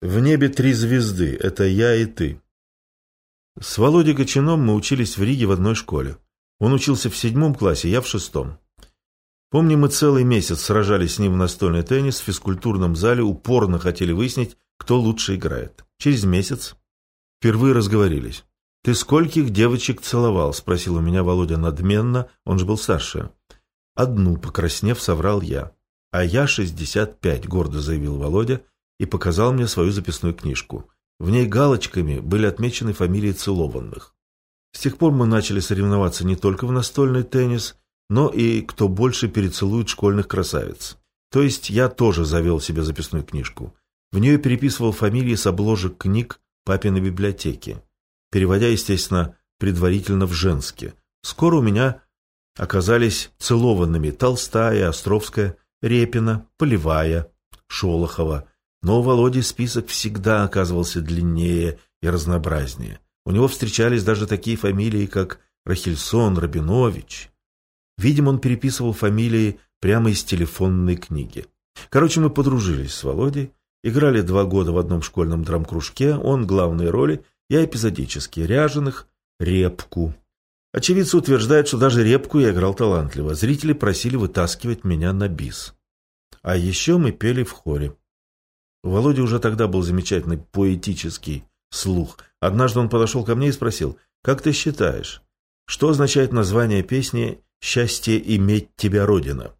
В небе три звезды. Это я и ты. С Володей Гочином мы учились в Риге в одной школе. Он учился в седьмом классе, я в шестом. Помню, мы целый месяц сражались с ним в настольный теннис в физкультурном зале, упорно хотели выяснить, кто лучше играет. Через месяц впервые разговорились. «Ты скольких девочек целовал?» – спросил у меня Володя надменно, он же был старше. «Одну», – покраснев, соврал я. «А я шестьдесят пять», – гордо заявил Володя и показал мне свою записную книжку. В ней галочками были отмечены фамилии целованных. С тех пор мы начали соревноваться не только в настольный теннис, но и кто больше перецелует школьных красавиц. То есть я тоже завел себе записную книжку. В нее переписывал фамилии с обложек книг папиной библиотеки, переводя, естественно, предварительно в женские. Скоро у меня оказались целованными Толстая, Островская, Репина, Полевая, Шолохова. Но у Володи список всегда оказывался длиннее и разнообразнее. У него встречались даже такие фамилии, как Рахельсон, Рабинович. Видимо, он переписывал фамилии прямо из телефонной книги. Короче, мы подружились с Володей, играли два года в одном школьном драмкружке, он главные роли, я эпизодически, ряженых, репку. Очевидцы утверждают, что даже репку я играл талантливо. Зрители просили вытаскивать меня на бис. А еще мы пели в хоре. У Володи уже тогда был замечательный поэтический слух. Однажды он подошел ко мне и спросил, «Как ты считаешь, что означает название песни «Счастье иметь тебя, Родина».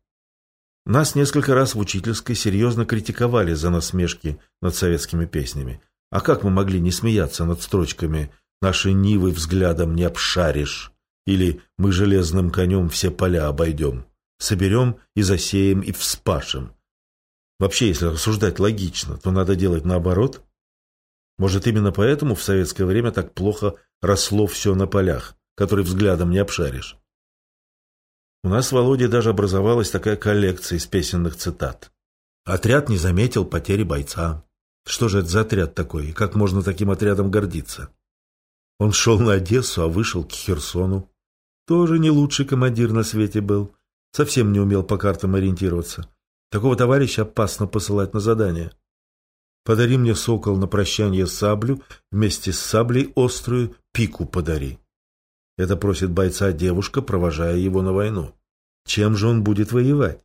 Нас несколько раз в учительской серьезно критиковали за насмешки над советскими песнями. А как мы могли не смеяться над строчками «Наши нивы взглядом не обшаришь» или «Мы железным конем все поля обойдем, соберем и засеем и вспашем». Вообще, если рассуждать логично, то надо делать наоборот. Может, именно поэтому в советское время так плохо росло все на полях, которые взглядом не обшаришь. У нас в Володе даже образовалась такая коллекция из песенных цитат. Отряд не заметил потери бойца. Что же это за отряд такой, и как можно таким отрядом гордиться? Он шел на Одессу, а вышел к Херсону. Тоже не лучший командир на свете был. Совсем не умел по картам ориентироваться. Такого товарища опасно посылать на задание. Подари мне, сокол, на прощание саблю, вместе с саблей острую пику подари. Это просит бойца девушка, провожая его на войну. Чем же он будет воевать?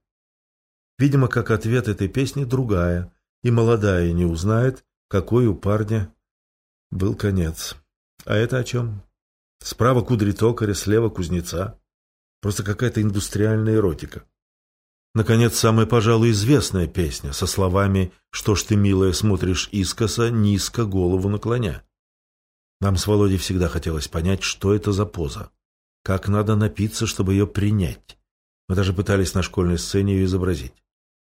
Видимо, как ответ этой песни другая, и молодая не узнает, какой у парня был конец. А это о чем? Справа кудри токаря, слева кузнеца. Просто какая-то индустриальная эротика. Наконец, самая, пожалуй, известная песня со словами «Что ж ты, милая, смотришь искоса, низко голову наклоня». Нам с Володей всегда хотелось понять, что это за поза. Как надо напиться, чтобы ее принять. Мы даже пытались на школьной сцене ее изобразить.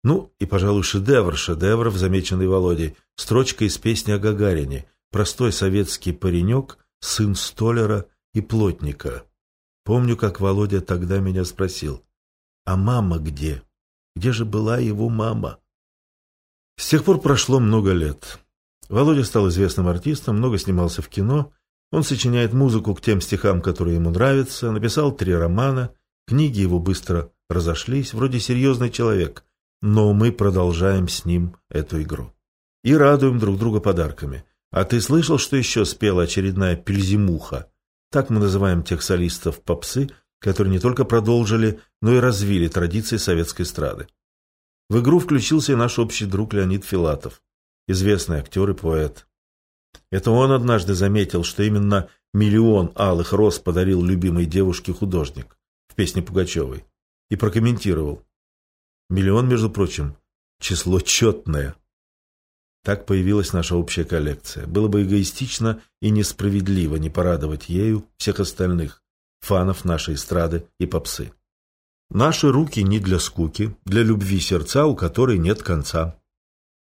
Ну, и, пожалуй, шедевр шедевров, замеченный Володей, строчка из песни о Гагарине, простой советский паренек, сын столяра и плотника. Помню, как Володя тогда меня спросил, а мама где? Где же была его мама? С тех пор прошло много лет. Володя стал известным артистом, много снимался в кино. Он сочиняет музыку к тем стихам, которые ему нравятся, написал три романа, книги его быстро разошлись, вроде серьезный человек, но мы продолжаем с ним эту игру. И радуем друг друга подарками. А ты слышал, что еще спела очередная пельзимуха? Так мы называем тех солистов попсы, которые не только продолжили, но и развили традиции советской эстрады. В игру включился и наш общий друг Леонид Филатов известный актер и поэт. Это он однажды заметил, что именно миллион алых роз подарил любимой девушке художник в песне Пугачевой и прокомментировал. Миллион, между прочим, число четное. Так появилась наша общая коллекция. Было бы эгоистично и несправедливо не порадовать ею всех остальных, фанов нашей эстрады и попсы. Наши руки не для скуки, для любви сердца, у которой нет конца.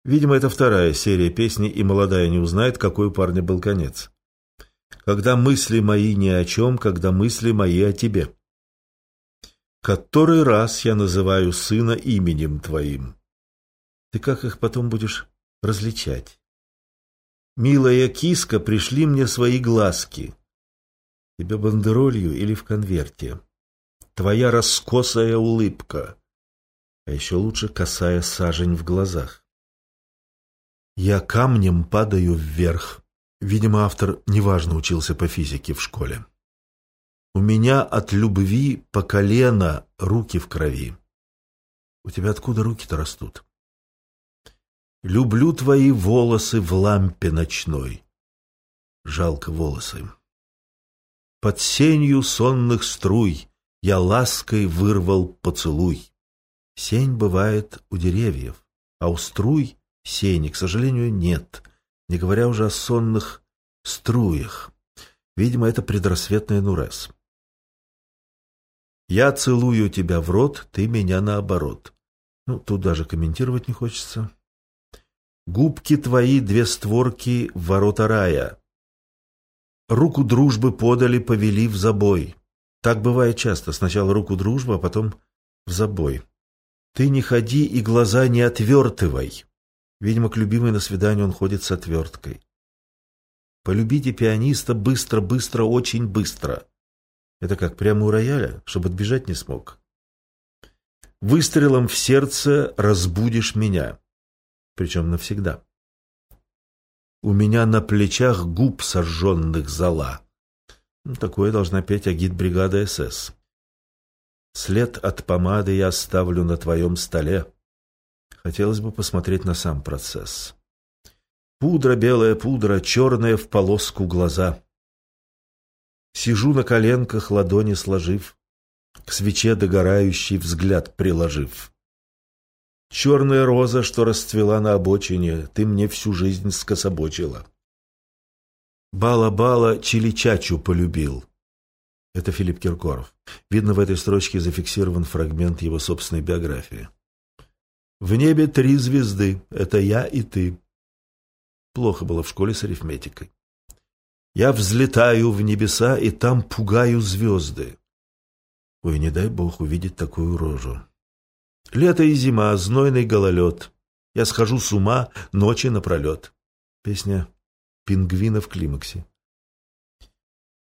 Видимо, это вторая серия песни, и молодая не узнает, какой у парня был конец. «Когда мысли мои ни о чем, когда мысли мои о тебе». «Который раз я называю сына именем твоим». Ты как их потом будешь различать? «Милая киска, пришли мне свои глазки». Тебе бандеролью или в конверте? Твоя раскосая улыбка. А еще лучше косая сажень в глазах. Я камнем падаю вверх. Видимо, автор неважно учился по физике в школе. У меня от любви по колено руки в крови. У тебя откуда руки-то растут? Люблю твои волосы в лампе ночной. Жалко волосы. Под сенью сонных струй Я лаской вырвал поцелуй. Сень бывает у деревьев, а у струй сени, к сожалению, нет, не говоря уже о сонных струях. Видимо, это предрассветная Нурес. Я целую тебя в рот, ты меня наоборот. Ну, тут даже комментировать не хочется. Губки твои, две створки, ворота рая. Руку дружбы подали, повели в забой. Так бывает часто. Сначала руку дружбы, а потом в забой. Ты не ходи и глаза не отвертывай. Видимо, к любимой на свидание он ходит с отверткой. Полюбите пианиста быстро-быстро, очень быстро. Это как, прямо у рояля, чтобы отбежать не смог. Выстрелом в сердце разбудишь меня. Причем навсегда. У меня на плечах губ сожженных зола. Ну, такое должна петь агит-бригада СС. След от помады я оставлю на твоем столе. Хотелось бы посмотреть на сам процесс. Пудра, белая пудра, черная в полоску глаза. Сижу на коленках, ладони сложив, К свече догорающий взгляд приложив. Черная роза, что расцвела на обочине, ты мне всю жизнь скособочила. Бала-бала Чиличачу полюбил. Это Филипп Киркоров. Видно, в этой строчке зафиксирован фрагмент его собственной биографии. В небе три звезды. Это я и ты. Плохо было в школе с арифметикой. Я взлетаю в небеса и там пугаю звезды. Ой, не дай бог увидеть такую рожу. Лето и зима, знойный гололед. Я схожу с ума ночи напролет. Песня «Пингвина в климаксе».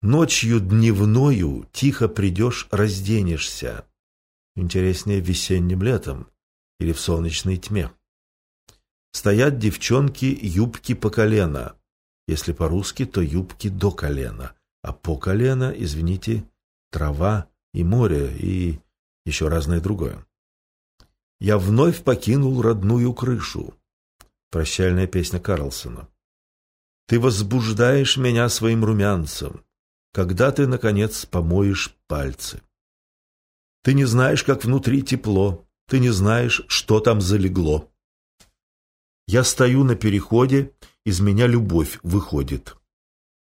Ночью дневною тихо придешь, разденешься. Интереснее весенним летом или в солнечной тьме. Стоят девчонки юбки по колено. Если по-русски, то юбки до колена. А по колено, извините, трава и море и еще разное другое. Я вновь покинул родную крышу. Прощальная песня Карлсона. Ты возбуждаешь меня своим румянцем, когда ты, наконец, помоешь пальцы. Ты не знаешь, как внутри тепло, ты не знаешь, что там залегло. Я стою на переходе, из меня любовь выходит.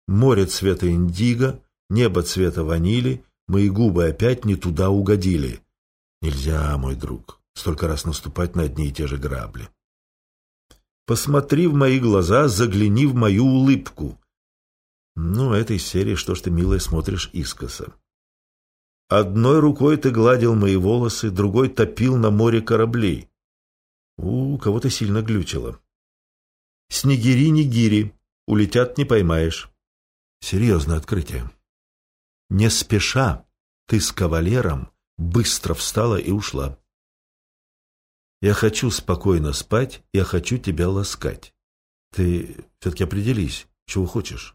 Море цвета индиго, небо цвета ванили, мои губы опять не туда угодили. Нельзя, мой друг столько раз наступать на одни и те же грабли. Посмотри в мои глаза, загляни в мою улыбку. Ну, этой серии «Что ж ты, милая, смотришь искоса?» Одной рукой ты гладил мои волосы, другой топил на море кораблей. У, кого-то сильно глючило. Снегири-нигири, улетят не поймаешь. Серьезное открытие. Не спеша, ты с кавалером быстро встала и ушла. Я хочу спокойно спать, я хочу тебя ласкать. Ты все-таки определись, чего хочешь.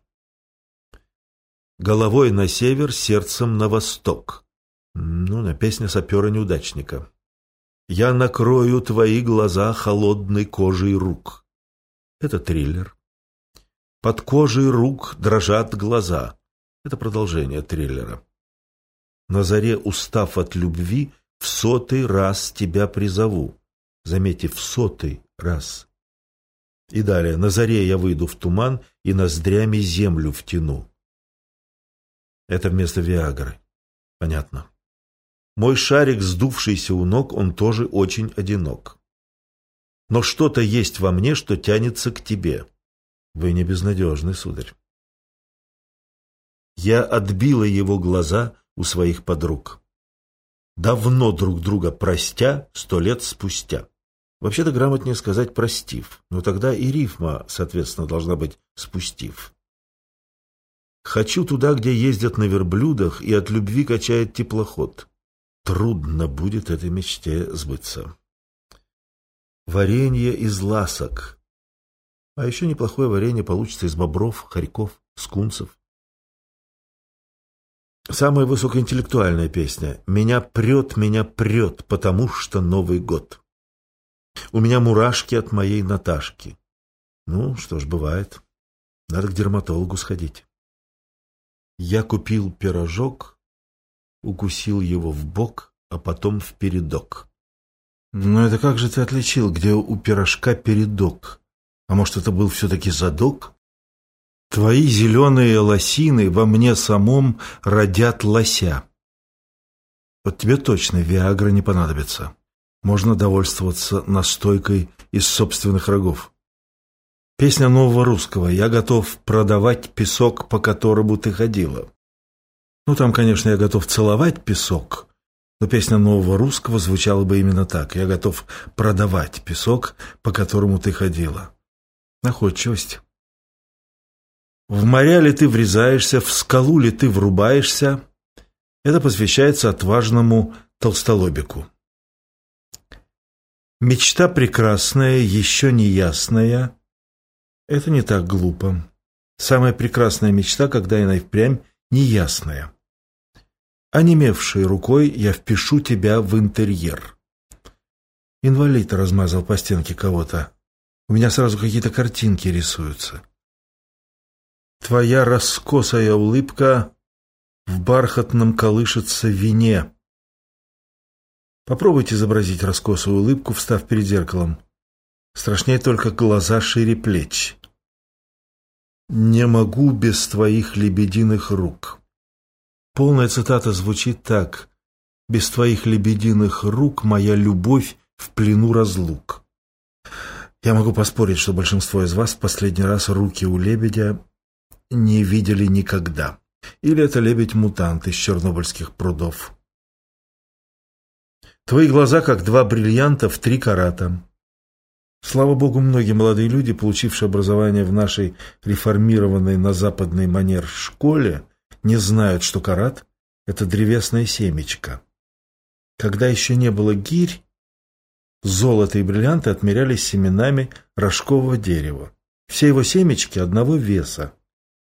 Головой на север, сердцем на восток. Ну, на песня сапера-неудачника. Я накрою твои глаза холодной кожей рук. Это триллер. Под кожей рук дрожат глаза. Это продолжение триллера. На заре, устав от любви, в сотый раз тебя призову заметив сотый раз. И далее, на заре я выйду в туман и ноздрями землю втяну. Это вместо Виагры. Понятно. Мой шарик, сдувшийся у ног, он тоже очень одинок. Но что-то есть во мне, что тянется к тебе. Вы не безнадежны, сударь. Я отбила его глаза у своих подруг. Давно друг друга простя, сто лет спустя. Вообще-то грамотнее сказать «простив», но тогда и рифма, соответственно, должна быть «спустив». Хочу туда, где ездят на верблюдах и от любви качает теплоход. Трудно будет этой мечте сбыться. Варенье из ласок. А еще неплохое варенье получится из бобров, хорьков, скунсов. Самая высокоинтеллектуальная песня «Меня прет, меня прет, потому что Новый год». У меня мурашки от моей Наташки. Ну, что ж, бывает. Надо к дерматологу сходить. Я купил пирожок, укусил его в бок, а потом в передок. Но это как же ты отличил, где у пирожка передок? А может, это был все-таки задок? Твои зеленые лосины во мне самом родят лося. Вот тебе точно Виагра не понадобится. Можно довольствоваться настойкой из собственных рогов. Песня нового русского «Я готов продавать песок, по которому ты ходила». Ну, там, конечно, я готов целовать песок, но песня нового русского звучала бы именно так. «Я готов продавать песок, по которому ты ходила». Находчивость. В моря ли ты врезаешься, в скалу ли ты врубаешься, это посвящается отважному толстолобику. Мечта прекрасная, еще не ясная. Это не так глупо. Самая прекрасная мечта, когда она и впрямь неясная. Онемевшей рукой я впишу тебя в интерьер. Инвалид размазал по стенке кого-то. У меня сразу какие-то картинки рисуются. Твоя раскосая улыбка в бархатном колышется вине. Попробуйте изобразить раскосую улыбку, встав перед зеркалом. Страшнее только глаза шире плеч. «Не могу без твоих лебединых рук». Полная цитата звучит так. «Без твоих лебединых рук моя любовь в плену разлук». Я могу поспорить, что большинство из вас в последний раз руки у лебедя не видели никогда. Или это лебедь-мутант из чернобыльских прудов. Твои глаза, как два бриллианта в три карата. Слава богу, многие молодые люди, получившие образование в нашей реформированной на западный манер школе, не знают, что карат – это древесное семечко. Когда еще не было гирь, золото и бриллианты отмерялись семенами рожкового дерева. Все его семечки одного веса.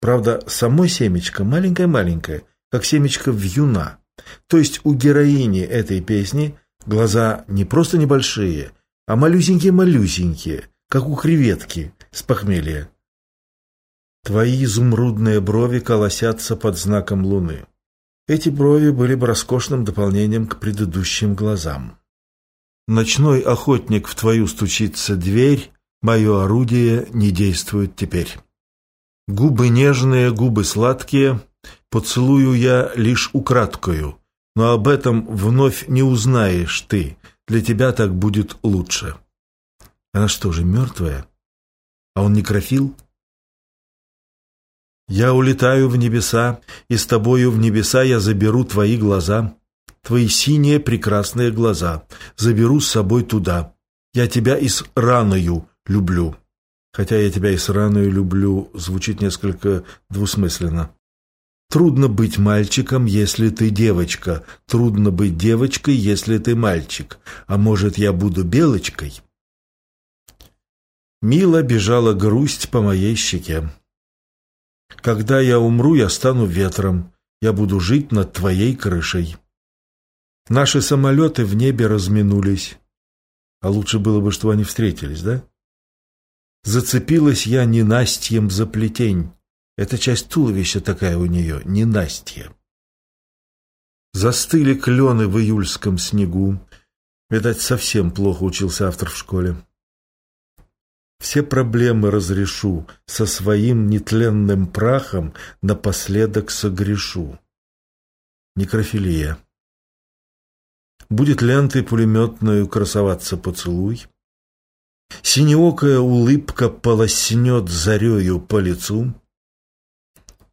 Правда, само семечко маленькое-маленькое, как семечко вьюна. То есть у героини этой песни глаза не просто небольшие, а малюсенькие-малюсенькие, как у креветки с похмелья. Твои изумрудные брови колосятся под знаком луны. Эти брови были бы роскошным дополнением к предыдущим глазам. Ночной охотник в твою стучится дверь, мое орудие не действует теперь. Губы нежные, губы сладкие, поцелую я лишь украдкою, но об этом вновь не узнаешь ты, для тебя так будет лучше. Она что же, мертвая? А он некрофил? Я улетаю в небеса, и с тобою в небеса я заберу твои глаза, твои синие прекрасные глаза, заберу с собой туда. Я тебя и с раною люблю. Хотя я тебя и с раною люблю, звучит несколько двусмысленно. Трудно быть мальчиком, если ты девочка. Трудно быть девочкой, если ты мальчик. А может, я буду белочкой? Мило бежала грусть по моей щеке. Когда я умру, я стану ветром. Я буду жить над твоей крышей. Наши самолеты в небе разминулись. А лучше было бы, что они встретились, да? Зацепилась я ненастьем за плетень. Эта часть туловища такая у нее, ненастье. Застыли клены в июльском снегу. Видать, совсем плохо учился автор в школе. Все проблемы разрешу, со своим нетленным прахом напоследок согрешу. Некрофилия. Будет лентой пулеметную красоваться поцелуй, Синеокая улыбка полоснет зарею по лицу.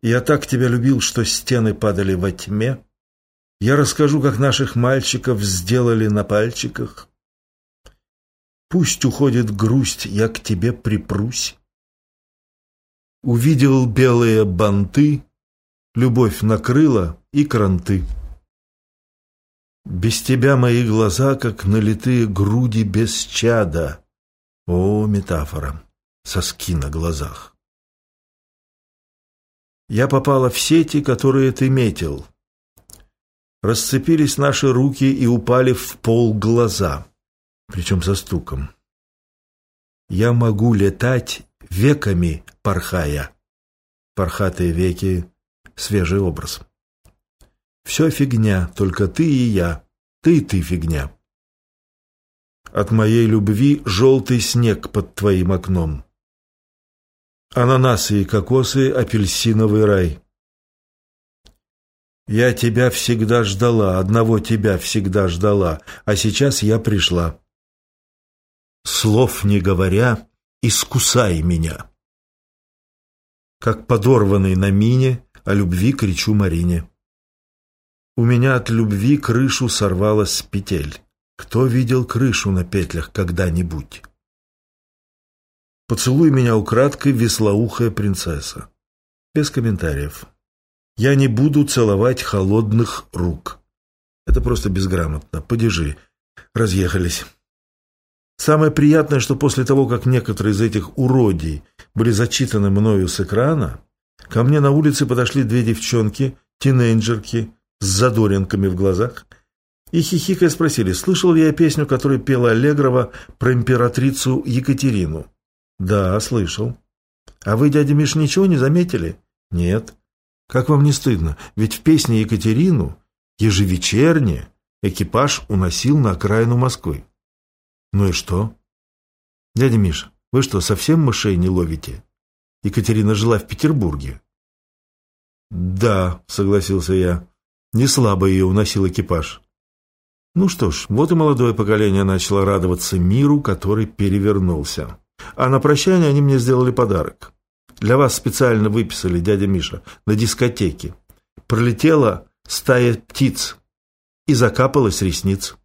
Я так тебя любил, что стены падали во тьме. Я расскажу, как наших мальчиков сделали на пальчиках. Пусть уходит грусть, я к тебе припрусь. Увидел белые банты, любовь накрыла и кранты. Без тебя мои глаза, как налитые груди без чада. О, метафора! соски на глазах. Я попала в сети, которые ты метил. Расцепились наши руки и упали в пол глаза, причем со стуком. Я могу летать веками, порхая. Порхатые веки — свежий образ. Все фигня, только ты и я. Ты и ты фигня. От моей любви желтый снег под твоим окном. Ананасы и кокосы, апельсиновый рай. Я тебя всегда ждала, одного тебя всегда ждала, а сейчас я пришла. Слов не говоря, искусай меня. Как подорванный на мине, о любви кричу Марине. У меня от любви крышу сорвалась с петель. Кто видел крышу на петлях когда-нибудь? Поцелуй меня украдкой, веслоухая принцесса. Без комментариев. Я не буду целовать холодных рук. Это просто безграмотно. Падежи. Разъехались. Самое приятное, что после того, как некоторые из этих уродий были зачитаны мною с экрана, ко мне на улице подошли две девчонки, тинейджерки, с задоринками в глазах, и хихикая спросили, слышал ли я песню, которую пела Аллегрова про императрицу Екатерину. Да, слышал. А вы, дядя Миш, ничего не заметили? Нет. Как вам не стыдно? Ведь в песне Екатерину ежевечерне экипаж уносил на окраину Москвы. Ну и что? Дядя Миша, вы что, совсем мышей не ловите? Екатерина жила в Петербурге. Да, согласился я. Не слабо ее уносил экипаж. Ну что ж, вот и молодое поколение начало радоваться миру, который перевернулся. А на прощание они мне сделали подарок. Для вас специально выписали, дядя Миша, на дискотеке. Пролетела стая птиц и закапалась ресниц.